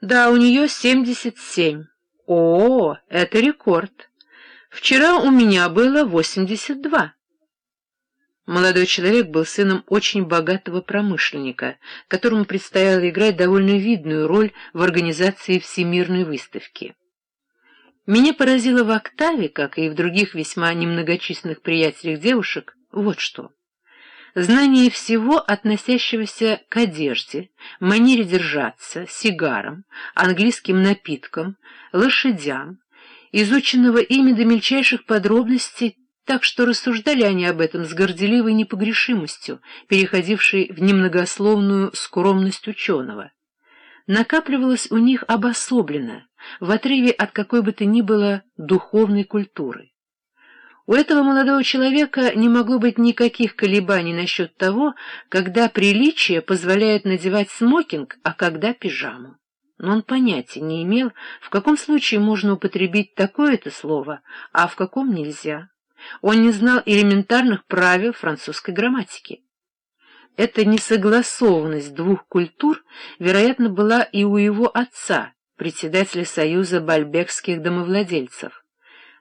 Да, у нее семьдесят семь. О, это рекорд. Вчера у меня было восемьдесят два. Молодой человек был сыном очень богатого промышленника, которому предстояло играть довольно видную роль в организации Всемирной выставки. Меня поразило в Октаве, как и в других весьма немногочисленных приятелях девушек, вот что. Знание всего, относящегося к одежде, манере держаться, сигарам, английским напиткам, лошадям, изученного ими до мельчайших подробностей, так что рассуждали они об этом с горделивой непогрешимостью, переходившей в немногословную скромность ученого. Накапливалось у них обособленно, в отрыве от какой бы то ни было духовной культуры. У этого молодого человека не могло быть никаких колебаний насчет того, когда приличие позволяет надевать смокинг, а когда пижаму. Но он понятия не имел, в каком случае можно употребить такое-то слово, а в каком нельзя. Он не знал элементарных правил французской грамматики. Эта несогласованность двух культур, вероятно, была и у его отца, председателя Союза бальбекских домовладельцев.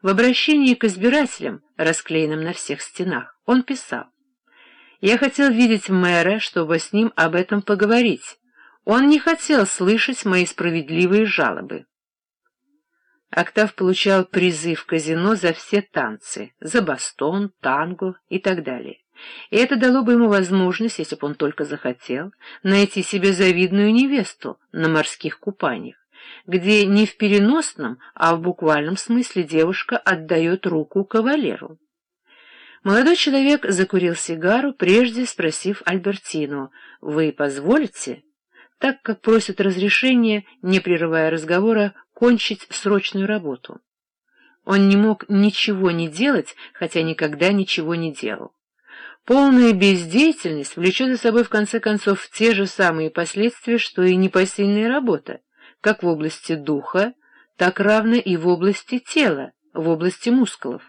В обращении к избирателям, расклеенном на всех стенах, он писал «Я хотел видеть мэра, чтобы с ним об этом поговорить. Он не хотел слышать мои справедливые жалобы». Октав получал призы в казино за все танцы, за бастон, танго и так далее. И это дало бы ему возможность, если бы он только захотел, найти себе завидную невесту на морских купаниях где не в переносном, а в буквальном смысле девушка отдает руку кавалеру. Молодой человек закурил сигару, прежде спросив Альбертину, «Вы позволите?» так как просят разрешения, не прерывая разговора, кончить срочную работу. Он не мог ничего не делать, хотя никогда ничего не делал. Полная бездеятельность влечет за собой в конце концов те же самые последствия, что и непосильная работа как в области духа, так равно и в области тела, в области мускулов.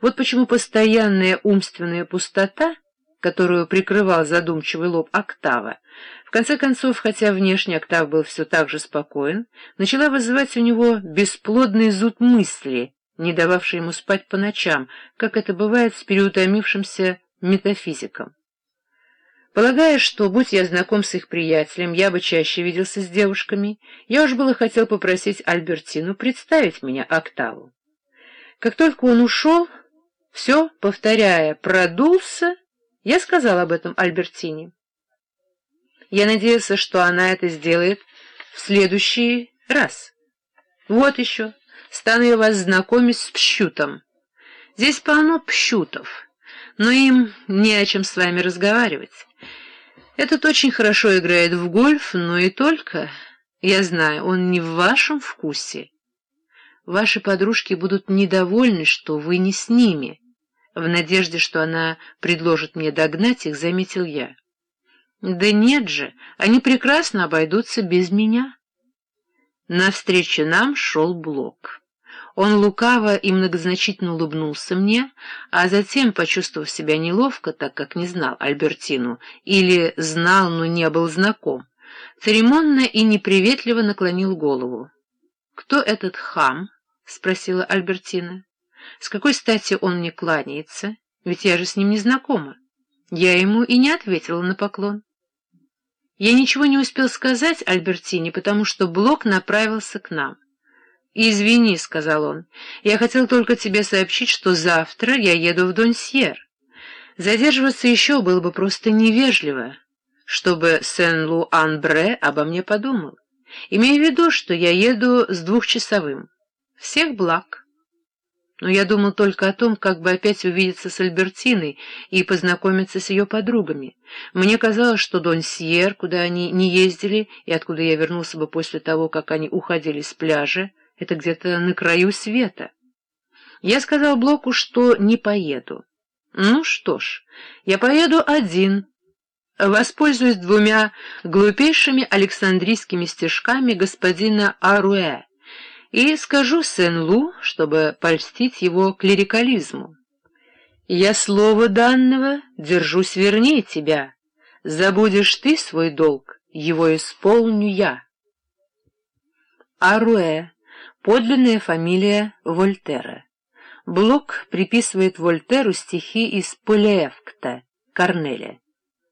Вот почему постоянная умственная пустота, которую прикрывал задумчивый лоб Октава, в конце концов, хотя внешне Октав был все так же спокоен, начала вызывать у него бесплодный зуд мысли, не дававший ему спать по ночам, как это бывает с переутомившимся метафизиком. Полагая, что, будь я знаком с их приятелем, я бы чаще виделся с девушками, я уж было хотел попросить Альбертину представить меня Октаву. Как только он ушел, все, повторяя, продулся, я сказал об этом Альбертине. Я надеялся, что она это сделает в следующий раз. Вот еще, стану я вас знакомить с Пщутом. Здесь полно Пщутов, но им не о чем с вами разговаривать. Этот очень хорошо играет в гольф, но и только. Я знаю, он не в вашем вкусе. Ваши подружки будут недовольны, что вы не с ними. В надежде, что она предложит мне догнать их, заметил я. Да нет же, они прекрасно обойдутся без меня. Навстречу нам шел Блок. Он лукаво и многозначительно улыбнулся мне, а затем, почувствовав себя неловко, так как не знал Альбертину, или знал, но не был знаком, церемонно и неприветливо наклонил голову. «Кто этот хам?» — спросила Альбертина. «С какой стати он мне кланяется? Ведь я же с ним не знакома». Я ему и не ответила на поклон. Я ничего не успел сказать Альбертине, потому что Блок направился к нам. «Извини», — сказал он, — «я хотел только тебе сообщить, что завтра я еду в Донсьер. Задерживаться еще было бы просто невежливо, чтобы Сен-Лу-Ан-Бре обо мне подумал. Имею в виду, что я еду с двухчасовым. Всех благ». Но я думал только о том, как бы опять увидеться с Альбертиной и познакомиться с ее подругами. Мне казалось, что Донсьер, куда они не ездили и откуда я вернулся бы после того, как они уходили с пляжа, это где-то на краю света. Я сказал Блоку, что не поеду. Ну что ж, я поеду один. Воспользуюсь двумя глупейшими александрийскими стишками господина Аруэ и скажу Сен-Лу, чтобы польстить его клерикализму. Я слово данного держусь вернее тебя. Забудешь ты свой долг, его исполню я. Аруэ, подлинная фамилия Вольтера. Блок приписывает Вольтеру стихи из Полиэвкта, Корнеля.